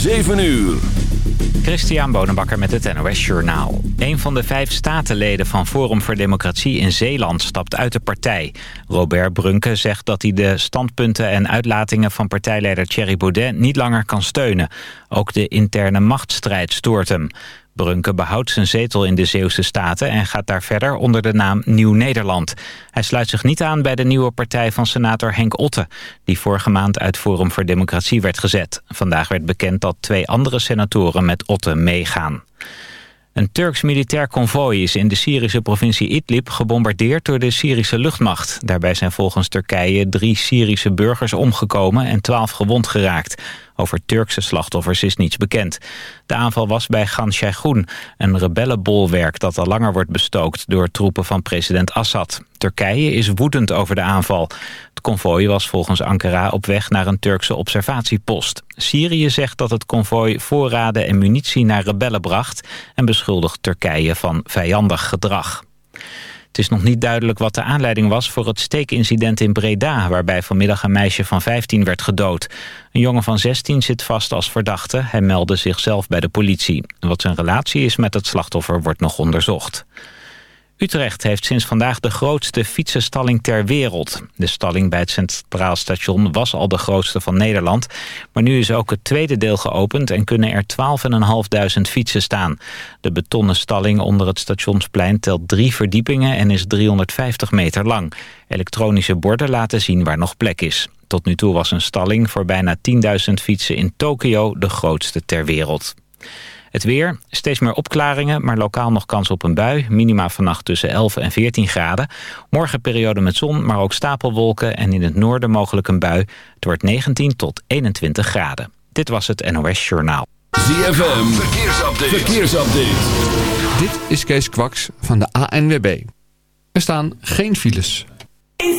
7 uur. Christian Bonenbakker met het NOS Journaal. Een van de vijf statenleden van Forum voor Democratie in Zeeland stapt uit de partij. Robert Brunke zegt dat hij de standpunten en uitlatingen van partijleider Thierry Baudet niet langer kan steunen. Ook de interne machtsstrijd stoort hem. Brunke behoudt zijn zetel in de Zeeuwse Staten en gaat daar verder onder de naam Nieuw Nederland. Hij sluit zich niet aan bij de nieuwe partij van senator Henk Otte, die vorige maand uit Forum voor Democratie werd gezet. Vandaag werd bekend dat twee andere senatoren met Otte meegaan. Een Turks militair konvooi is in de Syrische provincie Idlib gebombardeerd door de Syrische luchtmacht. Daarbij zijn volgens Turkije drie Syrische burgers omgekomen en twaalf gewond geraakt. Over Turkse slachtoffers is niets bekend. De aanval was bij Gan een rebellenbolwerk dat al langer wordt bestookt door troepen van president Assad. Turkije is woedend over de aanval. Het konvooi was volgens Ankara op weg naar een Turkse observatiepost. Syrië zegt dat het konvooi voorraden en munitie naar rebellen bracht... en beschuldigt Turkije van vijandig gedrag. Het is nog niet duidelijk wat de aanleiding was voor het steekincident in Breda... waarbij vanmiddag een meisje van 15 werd gedood. Een jongen van 16 zit vast als verdachte. Hij meldde zichzelf bij de politie. Wat zijn relatie is met het slachtoffer wordt nog onderzocht. Utrecht heeft sinds vandaag de grootste fietsenstalling ter wereld. De stalling bij het Centraal Station was al de grootste van Nederland. Maar nu is ook het tweede deel geopend en kunnen er 12.500 fietsen staan. De betonnen stalling onder het stationsplein telt drie verdiepingen en is 350 meter lang. Elektronische borden laten zien waar nog plek is. Tot nu toe was een stalling voor bijna 10.000 fietsen in Tokio de grootste ter wereld. Het weer, steeds meer opklaringen, maar lokaal nog kans op een bui. Minima vannacht tussen 11 en 14 graden. Morgen periode met zon, maar ook stapelwolken en in het noorden mogelijk een bui. Het wordt 19 tot 21 graden. Dit was het NOS Journaal. ZFM, verkeersupdate. verkeersupdate. Dit is Kees Kwaks van de ANWB. Er staan geen files. In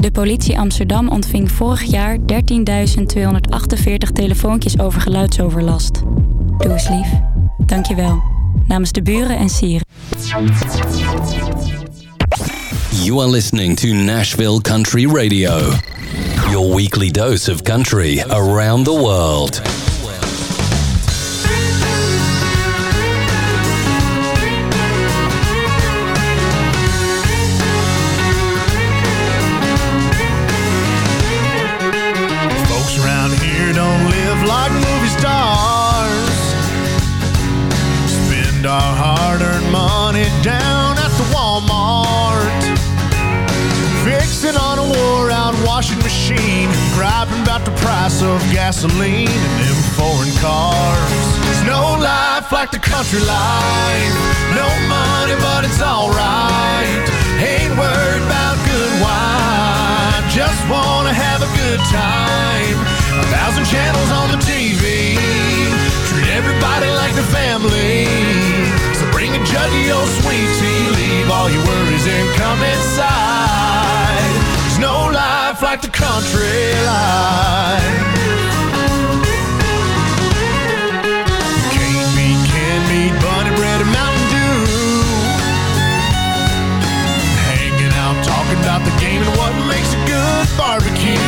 De politie Amsterdam ontving vorig jaar 13.248 telefoontjes over geluidsoverlast. Doe eens lief. Dankjewel. Namens de buren en sieren. You are listening to Nashville Country Radio. Your weekly dose of country around the world. Price of gasoline and them foreign cars. There's no life like the country life. No money, but it's alright. Ain't worried about good wine. Just wanna have a good time. A thousand channels on the TV. Treat everybody like the family. So bring a jug of your sweet tea. Leave all your worries and come inside. No life like the country life. Can't beat bunny bread, and Mountain Dew. Hanging out, talking about the game and what makes a good barbecue.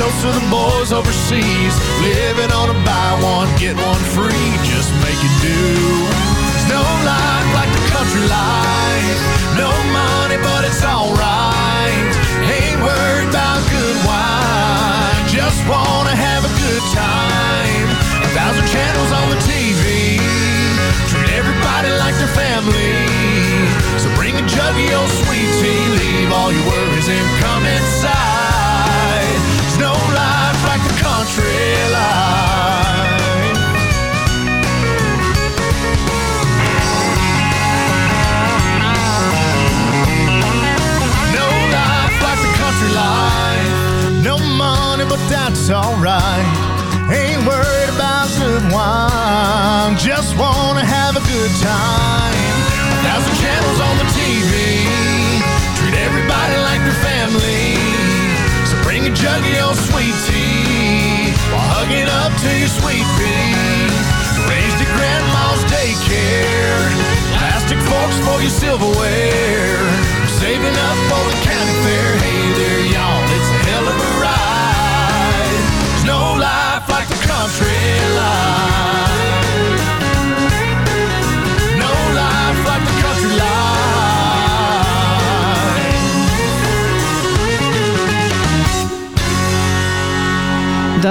Toast to the boys overseas. Living on a buy one, get one free. Just make it do. There's no life like the country life. No it's alright. Ain't good wine, just wanna have a good time. A thousand channels on the TV, treat everybody like family. For your silverware. Saving up for the county fair. Hey there, y'all, it's a hell of a ride. There's no life like the country life. No life like the country life.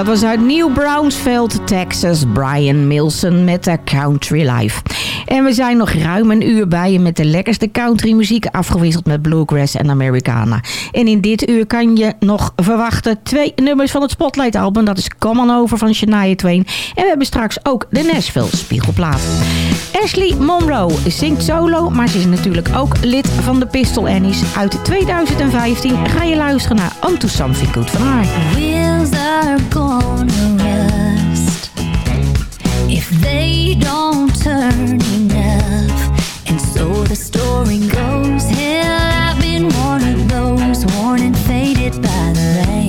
Was uit New Brownsveld, Texas. Brian Milson met de Country Life. En we zijn nog ruim een uur bij je met de lekkerste country muziek... afgewisseld met bluegrass en Americana. En in dit uur kan je nog verwachten twee nummers van het Spotlight album. Dat is Come On Over van Shania Twain. En we hebben straks ook de Nashville Spiegelplaat. Ashley Monroe zingt solo, maar ze is natuurlijk ook lid van de Pistol Annies. Uit 2015 ga je luisteren naar Onto Something Good van haar. wheels are rust if they don't turn enough. And so the story goes, hell, I've been one of those worn and faded by the rain.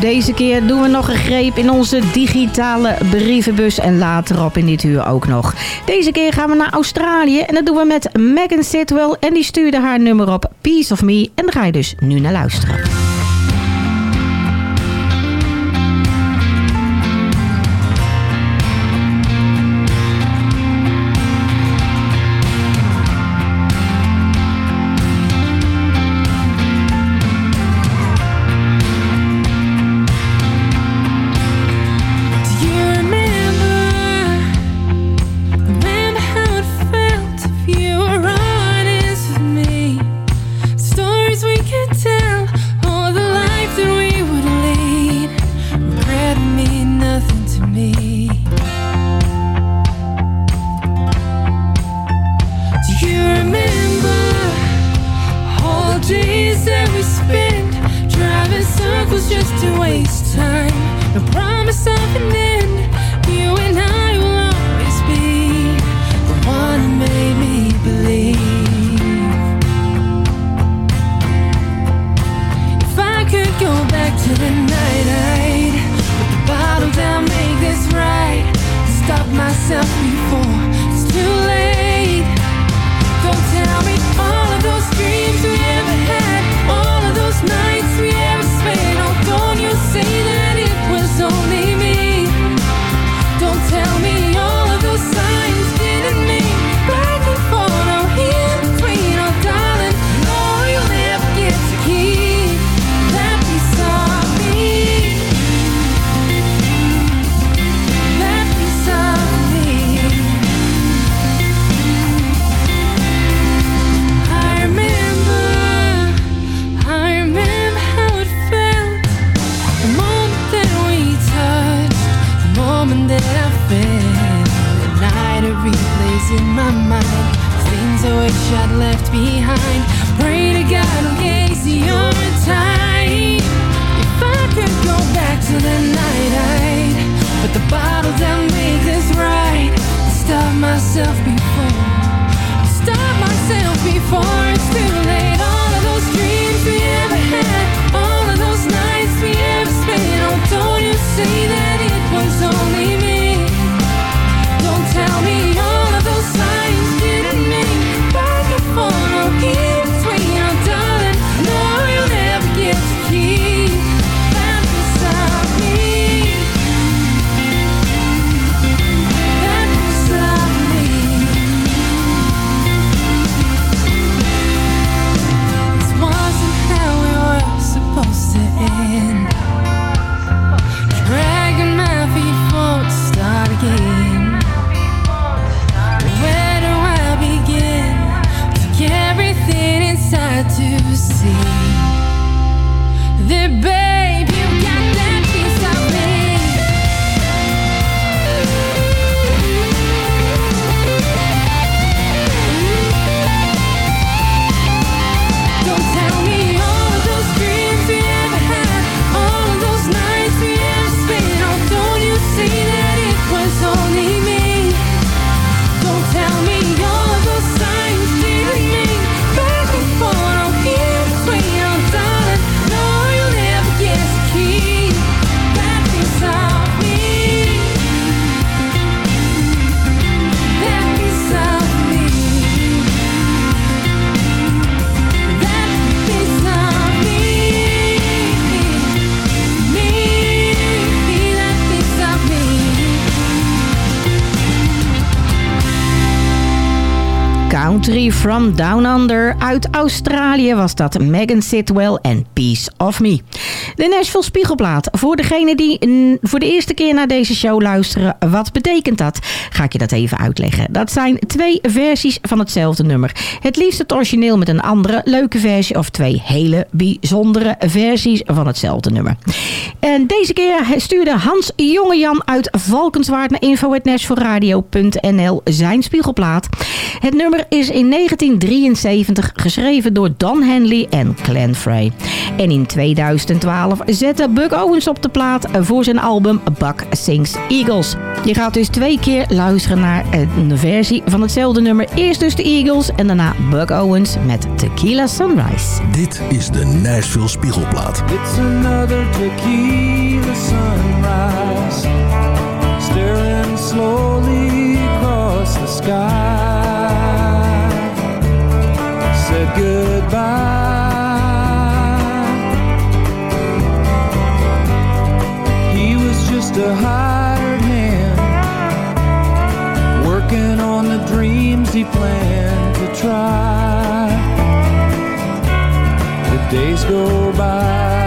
Deze keer doen we nog een greep in onze digitale brievenbus. En later op in dit uur ook nog. Deze keer gaan we naar Australië. En dat doen we met Megan Sitwell. En die stuurde haar nummer op 'Peace of Me. En daar ga je dus nu naar luisteren. From Down Under. Uit Australië was dat Megan Sitwell en Peace of Me. De Nashville Spiegelplaat. Voor degenen die voor de eerste keer naar deze show luisteren, wat betekent dat? Ga ik je dat even uitleggen. Dat zijn twee versies van hetzelfde nummer. Het liefst het origineel met een andere leuke versie of twee hele bijzondere versies van hetzelfde nummer. En deze keer stuurde Hans Jongejan uit Valkenswaard naar info.nashvilleradio.nl zijn spiegelplaat. Het nummer is in 1973 geschreven door Don Henley en Clan Frey. En in 2012 zette Buck Owens op de plaat voor zijn album Buck Sings Eagles. Je gaat dus twee keer luisteren naar een versie van hetzelfde nummer. Eerst dus de Eagles en daarna Buck Owens met Tequila Sunrise. Dit is de Nashville Spiegelplaat. It's another tequila sunrise, staring slowly across the sky. Said goodbye. A hired hand, working on the dreams he planned to try. The days go by.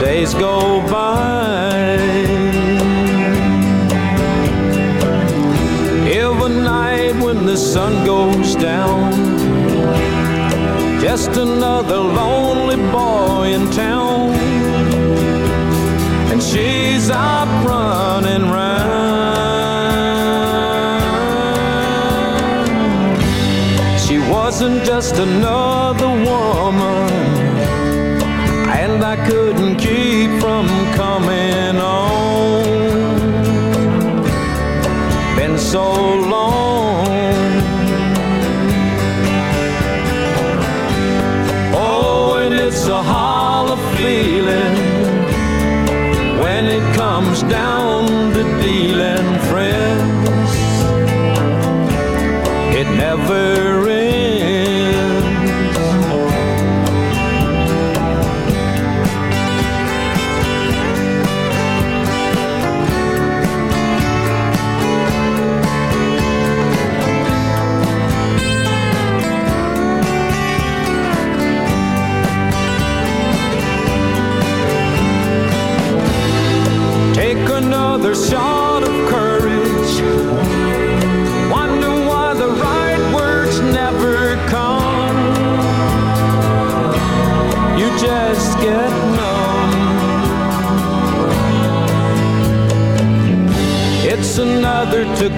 Days go by. Every night when the sun goes down, just another lonely boy in town, and she's out running round. She wasn't just another woman soul.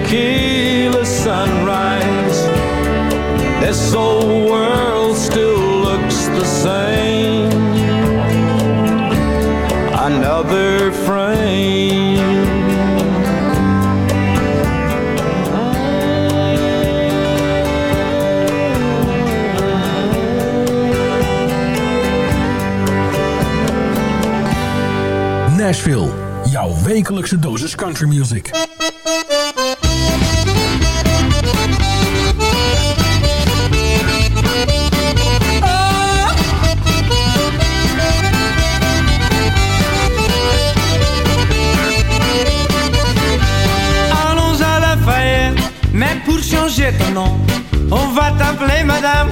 Tequila sunrise. This old world still looks the same. Another frame. Nashville, jouw wekelijkse dosis country music. On va t'appeler Madame,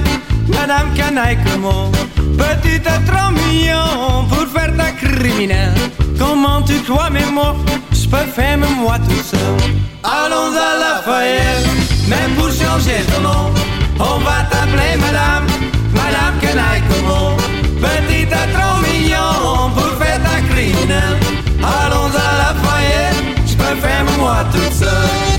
Madame Canaille Clément. Petite à 3 millions pour faire ta criminelle. Comment tu crois mes mots, je peux faire même moi tout seul. Allons à Lafayette, mais pour changer ton nom, on va t'appeler Madame, Madame Canaille Clément. Petite à 3 millions pour faire ta criminelle. Allons à Lafayette, je peux faire même moi toute seule.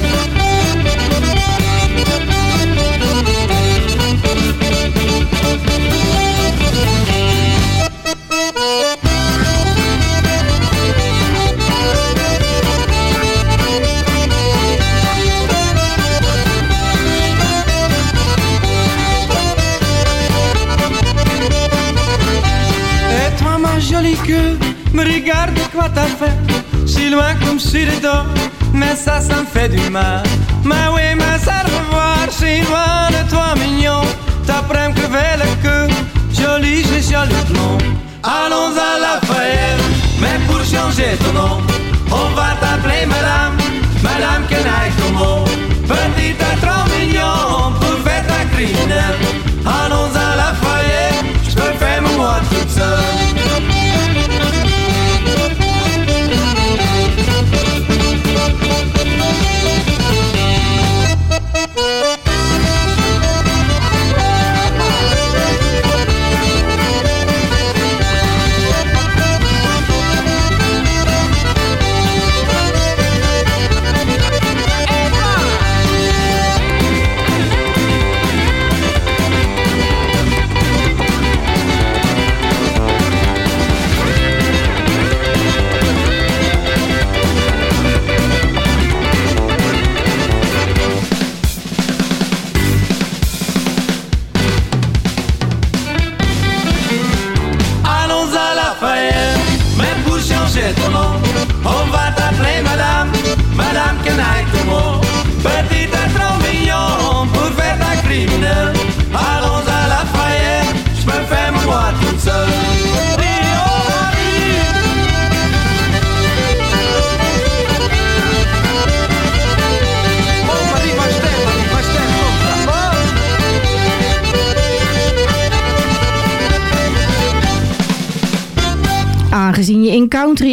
Me regarde quoi t'as fait. Si loin comme dos, mais ça, ça me fait du mal. Mais oui, mais ça revoir, si loin de toi mignon. T'apprends me crever le cœur, joli, j'ai joli blond Allons à Lafayette, mais pour changer ton nom On va t'appeler madame, madame Kenaï Como Petite à trop mignon, pour faire ta criminelle. Allons à Lafayette, je peux faire moi toute seule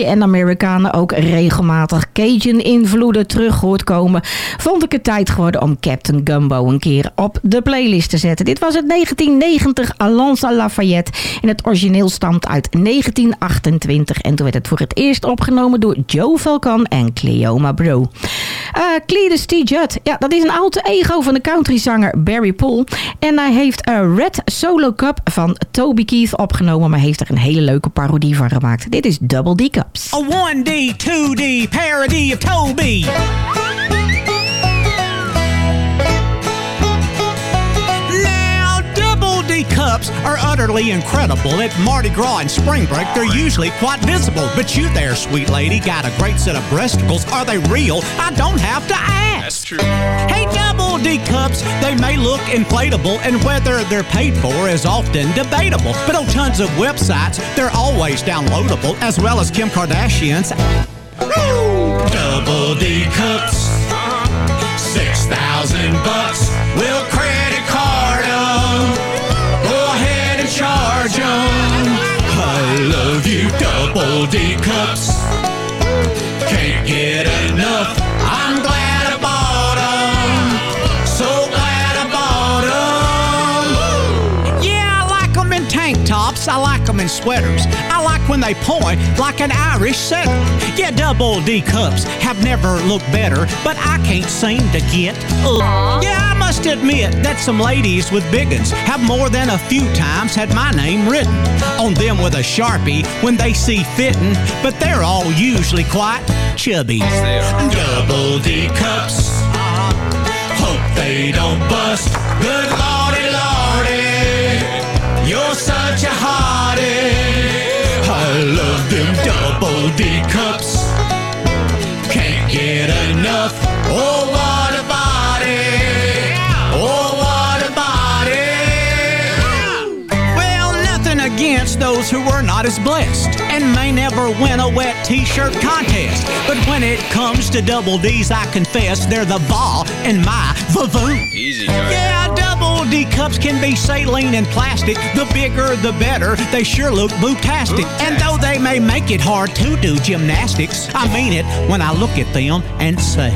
en Amerikanen ook regelmatig Cajun-invloeden terug hoort komen, vond ik het tijd geworden om Captain Gumbo een keer op de playlist te zetten. Dit was het 1990 Alonso Lafayette en het origineel stamt uit 1928 en toen werd het voor het eerst opgenomen door Joe Falcon en Cleoma Bro. Uh, Cletus T. Judd, ja, dat is een oude ego van de countryzanger Barry Paul. En hij heeft een Red Solo Cup van Toby Keith opgenomen, maar heeft er een hele leuke parodie van gemaakt. Dit is Double D A 1D, 2D parody of Toby. Now, double D cups are utterly incredible. At Mardi Gras and spring break, they're usually quite visible. But you there, sweet lady, got a great set of breasticles. Are they real? I don't have to ask. That's true. Hey, double D cups, they may look inflatable, and whether they're paid for is often debatable. But on tons of websites, they're always downloadable, as well as Kim Kardashian's. Double D cups, six thousand bucks. Will credit card 'em. Go ahead and charge 'em. I love you, double D cups. Can't get enough. I bought 'em. Yeah, I like 'em in tank tops I like them in sweaters. I like when they point like an Irish setter. Yeah, double D cups have never looked better, but I can't seem to get. Yeah, I must admit that some ladies with big uns have more than a few times had my name written on them with a sharpie when they see fitting, but they're all usually quite chubby. Double D cups. Hope they don't bust. Good. You're such a hottie. I love them double D cups. Can't get enough. Oh, what a body. Oh, what a body. Well, nothing against those who were not as blessed and may never win a wet t-shirt contest. But when it comes to double D's, I confess they're the ball in my vavoon. Easy, Yeah, double D cups can be saline and plastic. The bigger, the better. They sure look bootastic. And though they may make it hard to do gymnastics, I mean it when I look at them and say,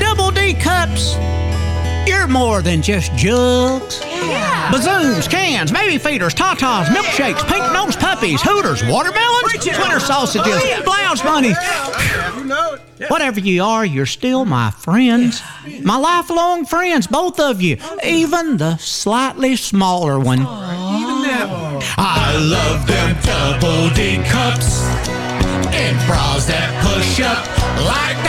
Double D cups, you're more than just jugs. Yeah. Bazooms, cans, baby feeders, tatas, milkshakes, pink nose puppies, hooters, watermelons, winter sausages, blouse bunnies. Whatever you are, you're still my friends. My lifelong friends, both of you. Even the slightly smaller one. Oh. I love them double D cups and bras that push up like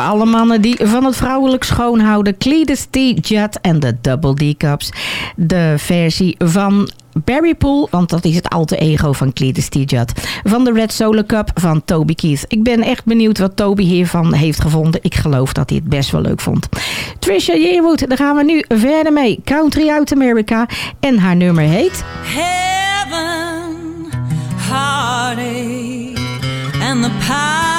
Alle mannen die van het vrouwelijk schoonhouden. Cletus T. Judd en de Double D Cups. De versie van Barry Pool, want dat is het alter ego van Cletus T. Judd. Van de Red Solo Cup van Toby Keith. Ik ben echt benieuwd wat Toby hiervan heeft gevonden. Ik geloof dat hij het best wel leuk vond. Trisha Yearwood, daar gaan we nu verder mee. Country out America. En haar nummer heet... heaven, heartache, and the power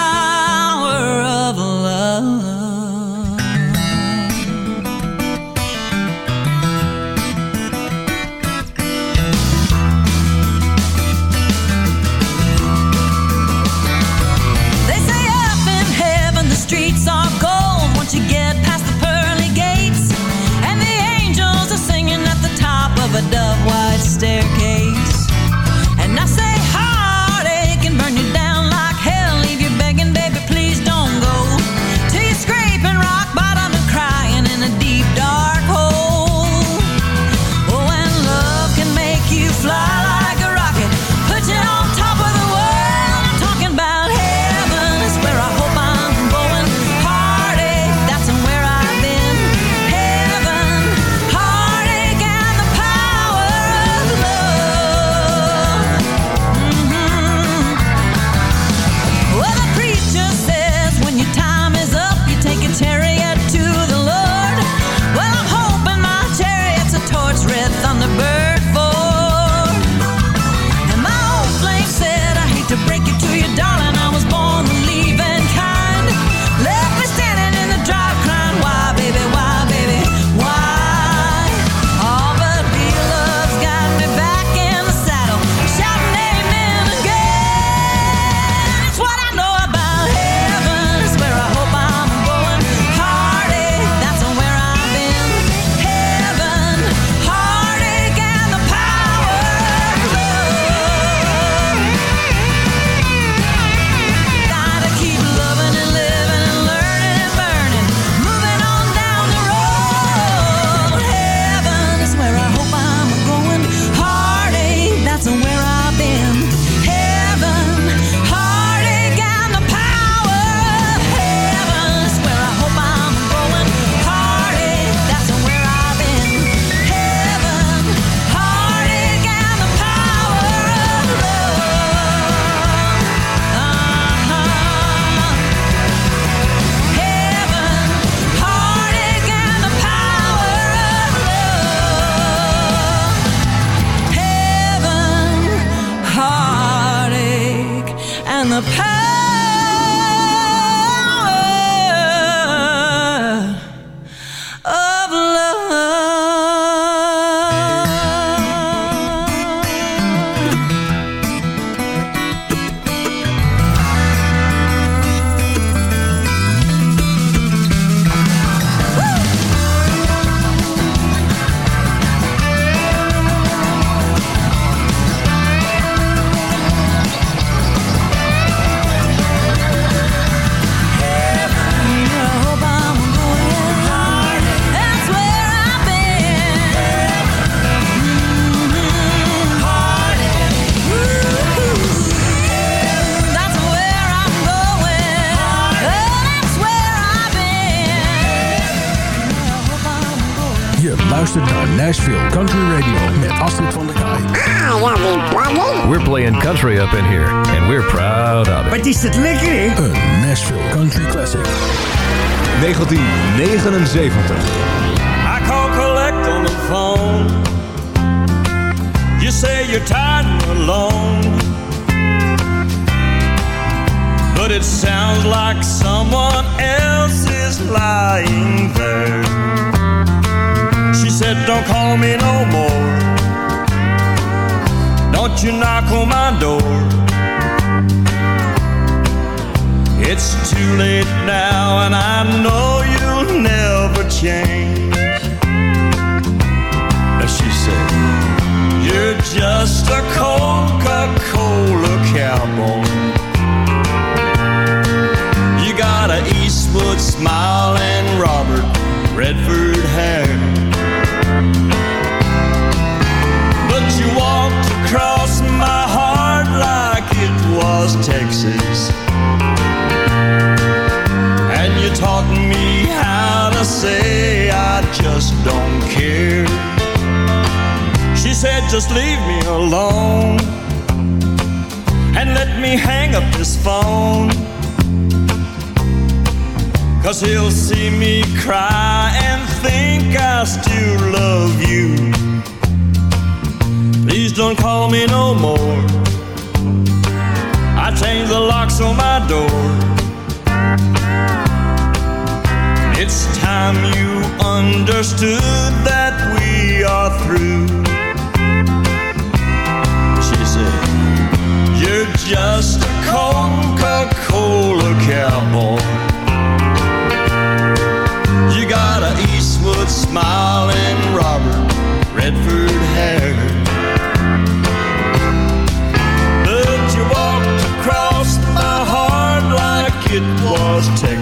said, Don't call me no more. Don't you knock on my door. It's too late now, and I know you'll never change. And she said, You're just a Coca Cola cowboy. You got a Eastwood smile and Robert Redford hair. You walked across my heart like it was Texas. And you taught me how to say I just don't care. She said, just leave me alone and let me hang up this phone. Cause he'll see me cry and think I still love you. Please don't call me no more. I changed the locks on my door. It's time you understood that we are through. She said, You're just a Coca Cola cowboy. You got a Eastwood smile and Robert Redford hair. house tech.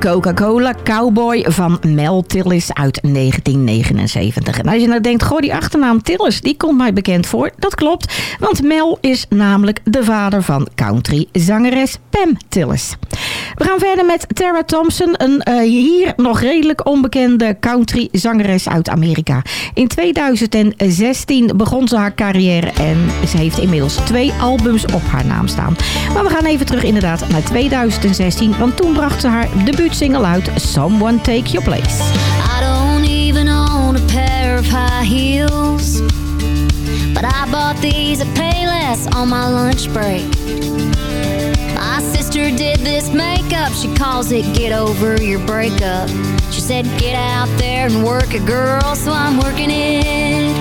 Coca-Cola Cowboy van Mel Tillis uit 1979. En als je nou denkt, goh, die achternaam Tillis, die komt mij bekend voor. Dat klopt, want Mel is namelijk de vader van country-zangeres Pam Tillis. We gaan verder met Tara Thompson, een eh, hier nog redelijk onbekende country zangeres uit Amerika. In 2016 begon ze haar carrière en ze heeft inmiddels twee albums op haar naam staan. Maar we gaan even terug inderdaad naar 2016, want toen bracht ze haar debuutsingle uit Someone Take Your Place. I don't even own a pair of high heels. But I bought these at Payless on my lunch break. sister did this makeup. She calls it get over your breakup. She said, get out there and work it, girl. So I'm working it.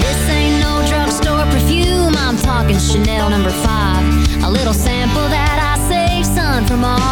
This ain't no drugstore perfume. I'm talking Chanel number five. A little sample that I saved, son, from all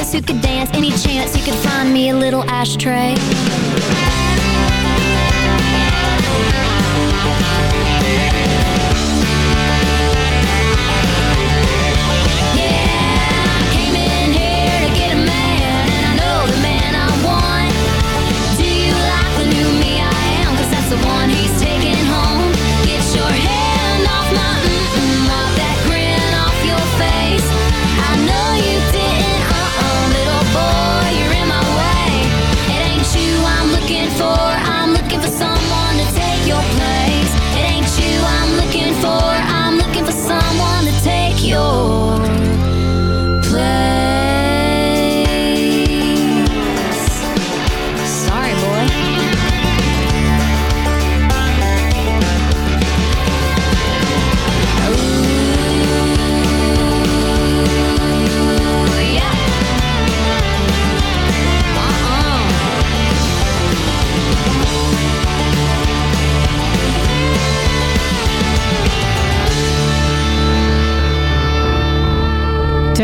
kiss, who could dance any chance, you could find me a little ashtray.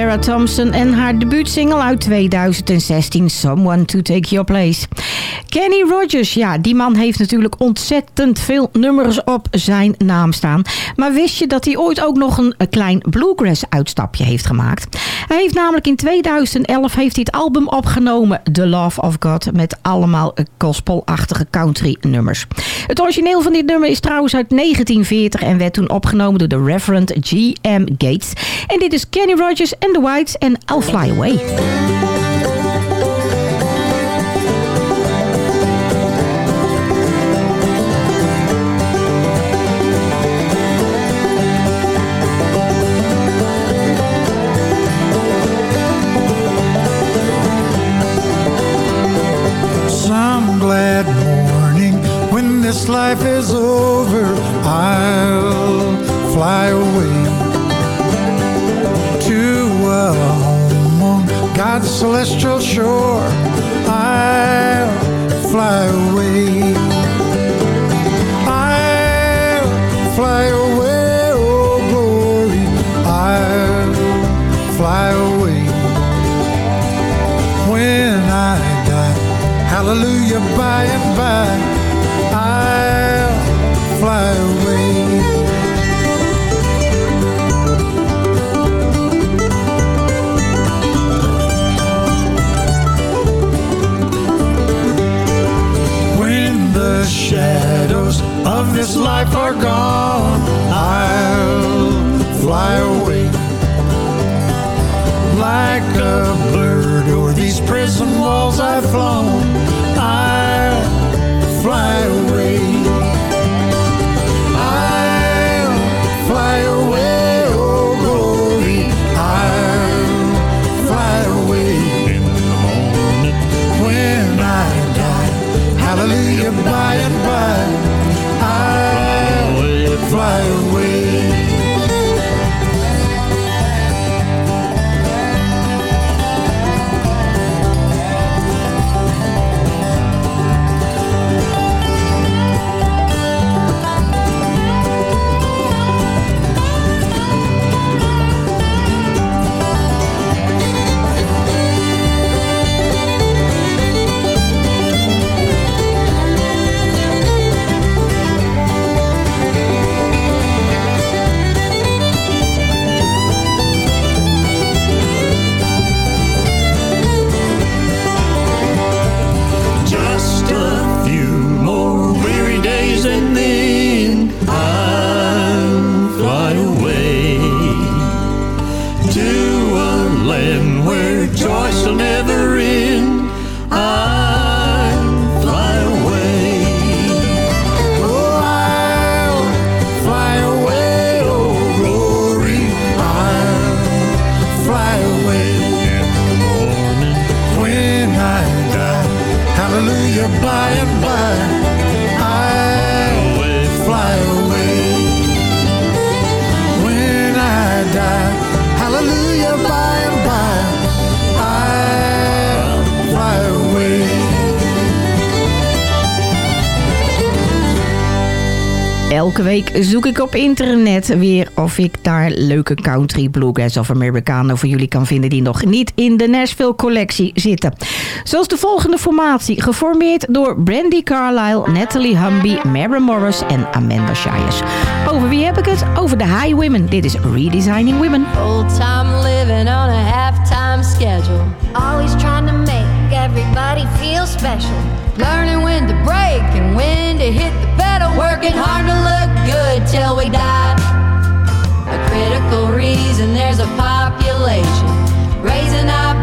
Sarah Thompson en haar debuutsingle uit 2016, Someone to Take Your Place. Kenny Rogers, ja, die man heeft natuurlijk ontzettend veel nummers op zijn naam staan. Maar wist je dat hij ooit ook nog een klein bluegrass uitstapje heeft gemaakt? Hij heeft namelijk in 2011 heeft hij het album opgenomen The Love of God met allemaal gospelachtige country nummers. Het origineel van dit nummer is trouwens uit 1940 en werd toen opgenomen door de Reverend G.M. Gates. En dit is Kenny Rogers and The Whites en I'll Fly Away. life is over, I'll fly away to a home on God's celestial shore. I'll fly away. Week zoek ik op internet weer of ik daar leuke country, bluegrass of Americano voor jullie kan vinden die nog niet in de Nashville collectie zitten. Zoals de volgende formatie, geformeerd door Brandy Carlisle, Natalie Humby, Mary Morris en Amanda Shires. Over wie heb ik het? Over de High Women. Dit is Redesigning Women. Old time living on a halftime schedule. Always trying to make everybody feel special. Learning when to break and when to hit the pedal. Working hard to look good till we die. A critical reason there's a population. Raising eyebrows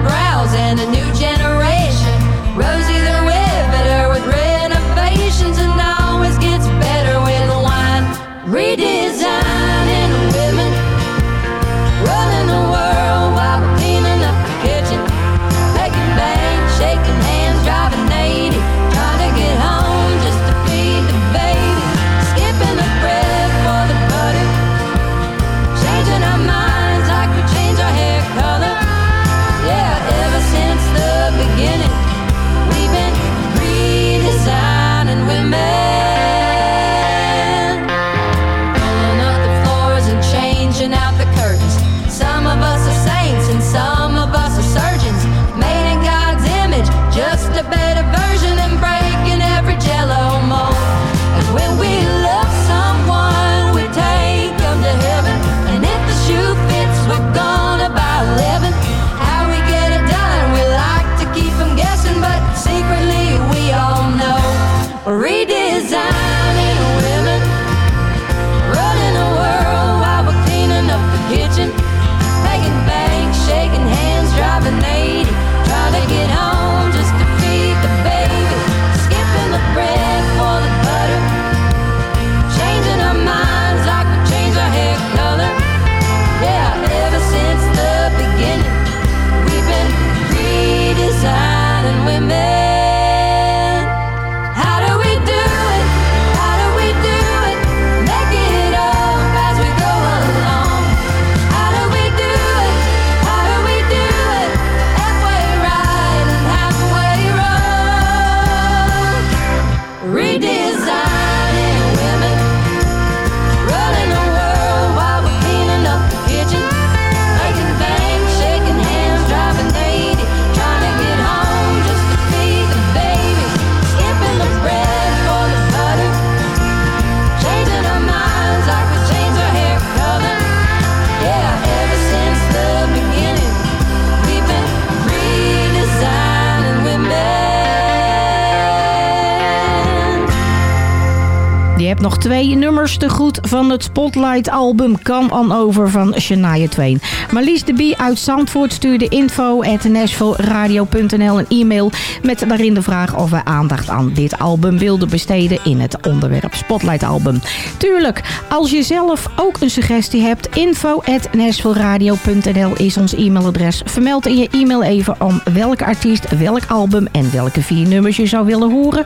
twee nummers te goed van het Spotlight-album Come On Over van Shania Twain. Marlies de Bie uit Zandvoort stuurde info een e-mail met daarin de vraag of wij aandacht aan dit album wilden besteden in het onderwerp Spotlight-album. Tuurlijk, als je zelf ook een suggestie hebt, info is ons e-mailadres. Vermeld in je e-mail even om welke artiest, welk album en welke vier nummers je zou willen horen.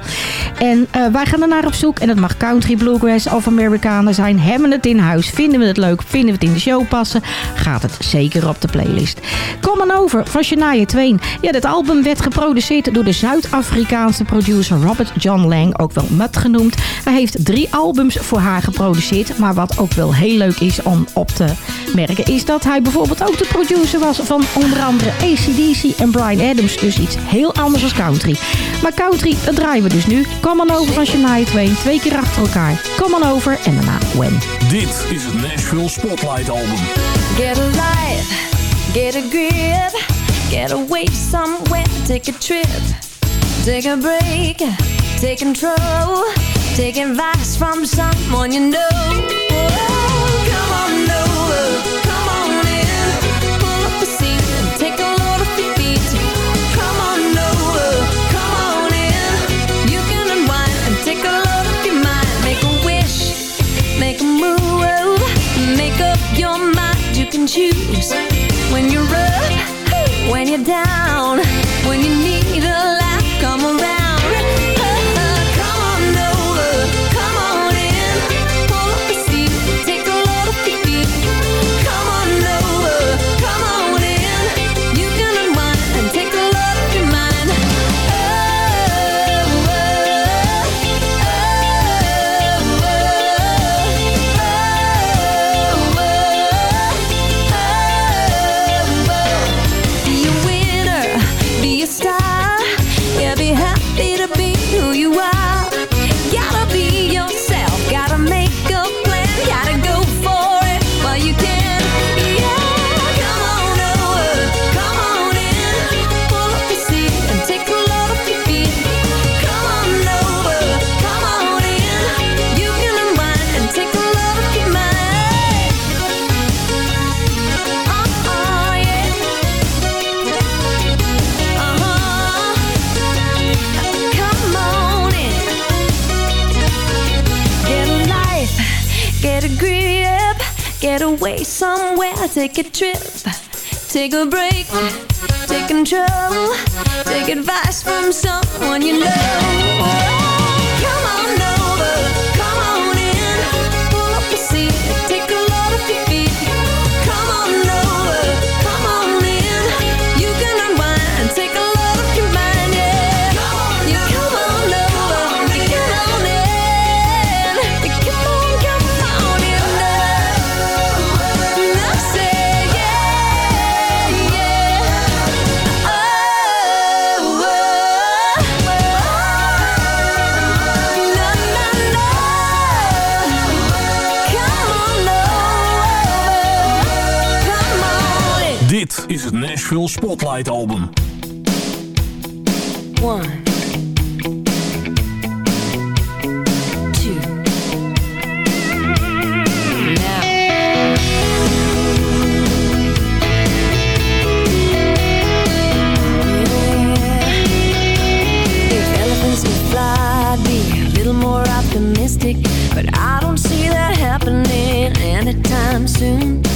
En eh, wij gaan er naar op zoek en het mag country, bluegrass of Amerikanen zijn. Hebben we het in huis? Vinden we het leuk? Vinden we het in de show passen? Gaat het zeker op de playlist. Kom on over van Shania Twain. Ja, dit album werd geproduceerd door de Zuid-Afrikaanse producer Robert John Lang, ook wel Mutt genoemd. Hij heeft drie albums voor haar geproduceerd. Maar wat ook wel heel leuk is om op te merken, is dat hij bijvoorbeeld ook de producer was van onder andere ACDC en Brian Adams. Dus iets heel anders als country. Maar country, dat draaien we dus nu. Kom on over van Shania Twain. Twee keer achter elkaar. Kom on over en daarna When. Dit is het Nashville Spotlight Album. Get a life, get a grip, get away somewhere, take a trip, take a break, take control, take advice from someone you know. Choose. When you're up, when you're down, Take a trip, take a break, take control, take advice from someone you know. Nashville Spotlight album. One. more optimistic, but I don't see that happening anytime soon.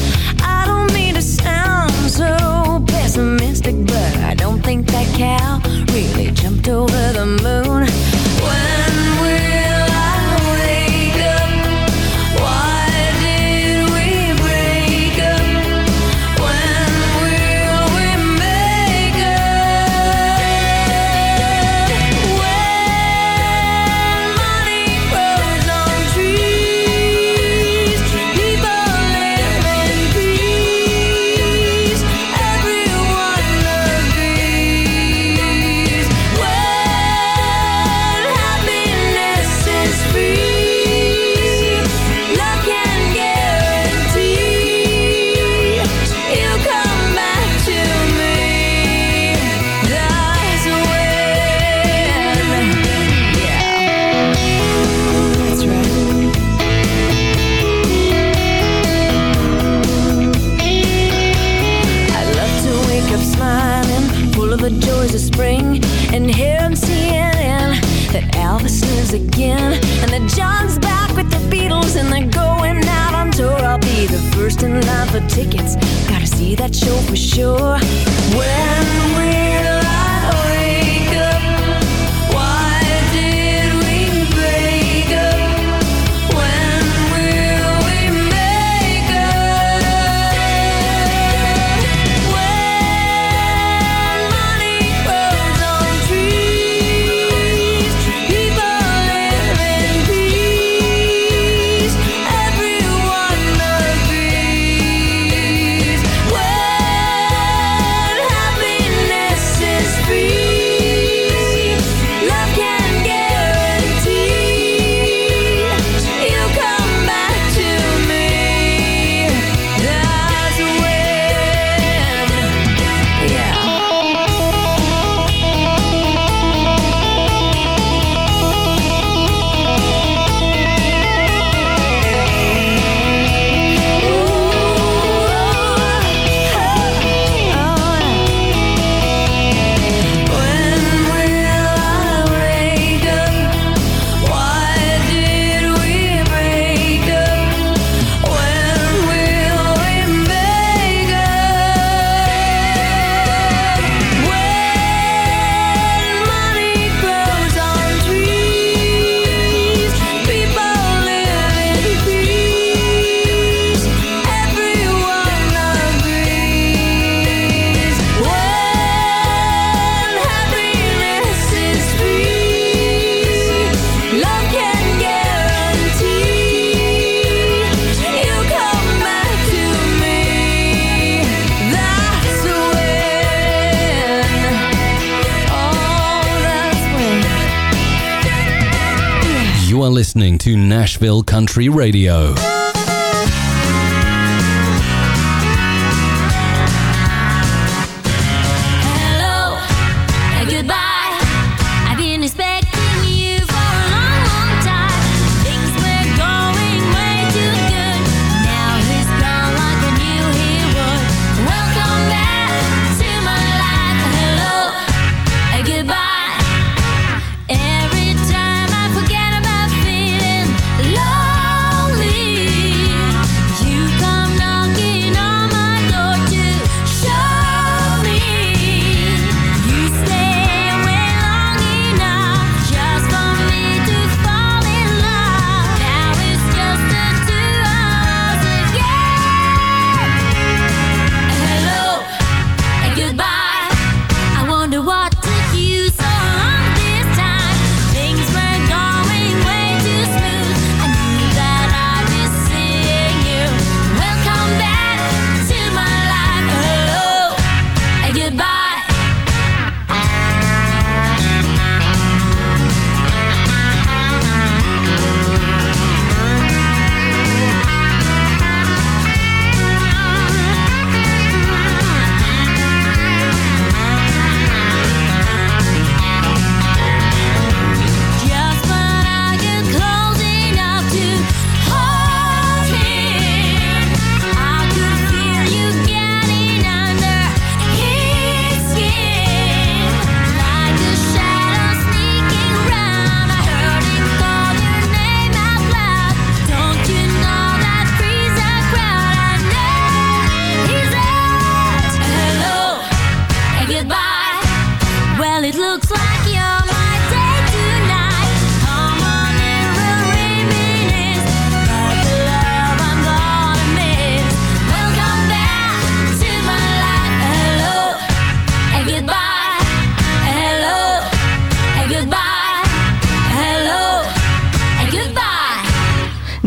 Nashville Country Radio.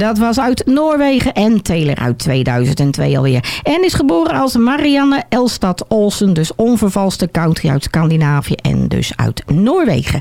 Dat was uit Noorwegen en Taylor uit 2002 alweer. En is geboren als Marianne Elstad Olsen, dus onvervalste country uit Scandinavië en dus uit Noorwegen.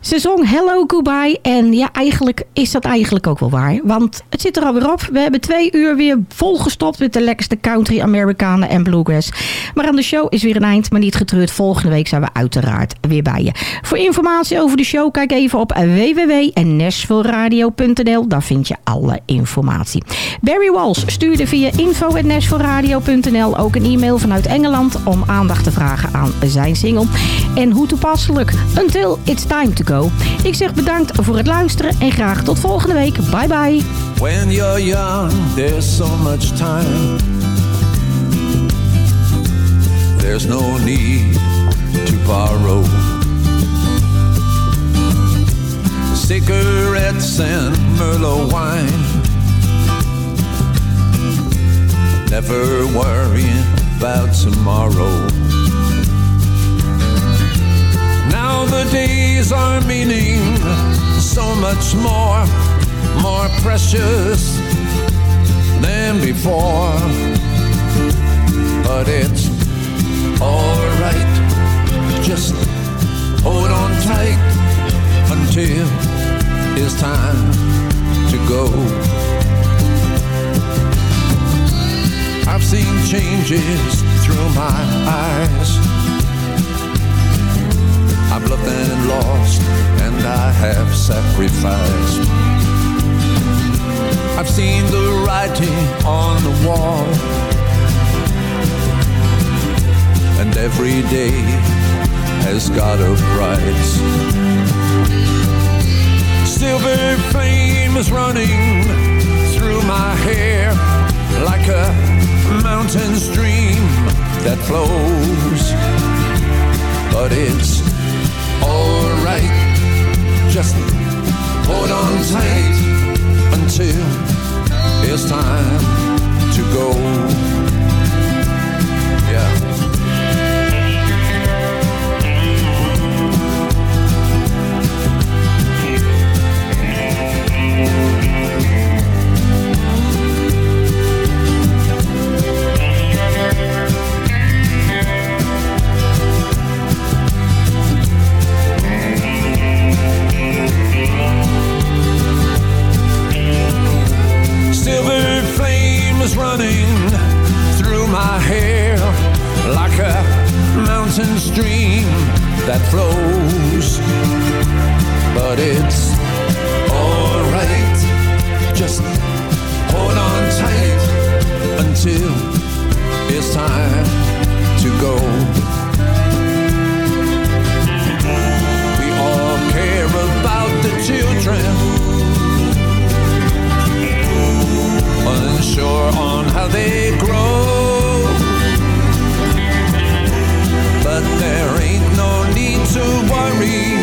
Ze zong Hello Goodbye en ja, eigenlijk is dat eigenlijk ook wel waar. Want het zit er alweer op. We hebben twee uur weer volgestopt met de lekkerste country, Amerikanen en bluegrass. Maar aan de show is weer een eind, maar niet getreurd. Volgende week zijn we uiteraard weer bij je. Voor informatie over de show kijk even op www.nashvilleradio.nl. Daar vind je alle informatie. Barry Walsh stuurde via info.nashvilleradio.nl ook een e-mail vanuit Engeland om aandacht te vragen aan zijn single. En hoe toepasselijk, Until It's Time To Go. Ik zeg bedankt voor het luisteren en graag tot volgende week. Bye bye. When there's so much time. There's no need to borrow. Cigarettes and Merlot wine. Never worrying about tomorrow. Now the days are meaning so much more, more precious than before. But it's alright, just hold on tight until it's time to go. I've seen changes through my eyes. I've loved and lost, and I have sacrificed. I've seen the writing on the wall, and every day has got a price. Running through my hair like a mountain stream that flows. But it's alright, just hold on tight until it's time to go. A mountain stream that flows. But it's alright, just hold on tight until it's time to go. We all care about the children unsure on how they grow. But there ain't no need to worry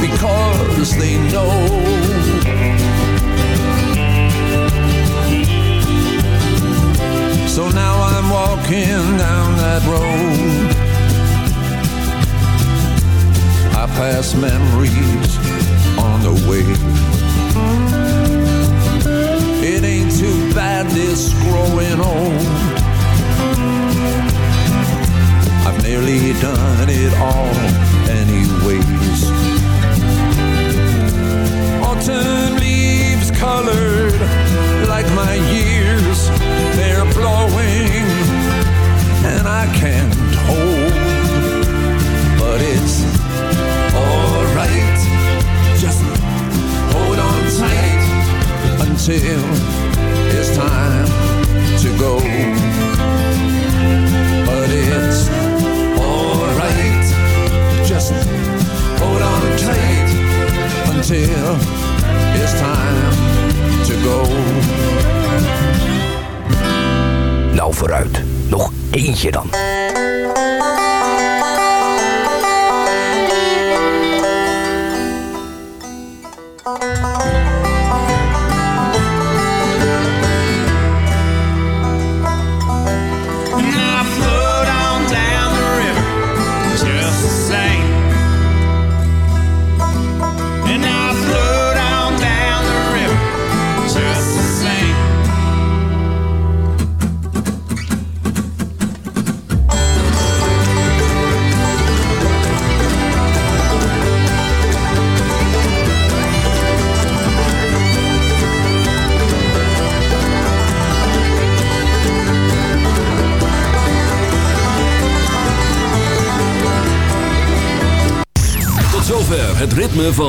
because they know. So now I'm walking down that road. I pass memories on the way. It ain't too bad this done it all